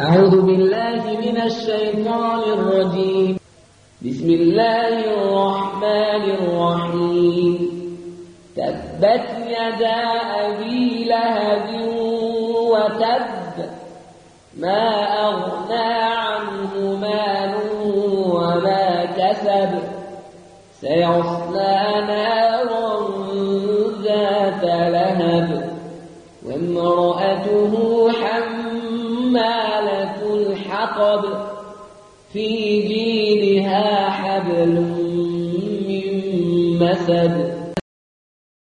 أعوذ بالله من الشيطان الرجيم. بسم الله الرحمن الرحيم. تبت يدا أبي لهب وتب ما أغنى عنه ماله وما كسب. سيصلى نارا ذات لهب وامرأته الحطب في جيدها حبل من مسد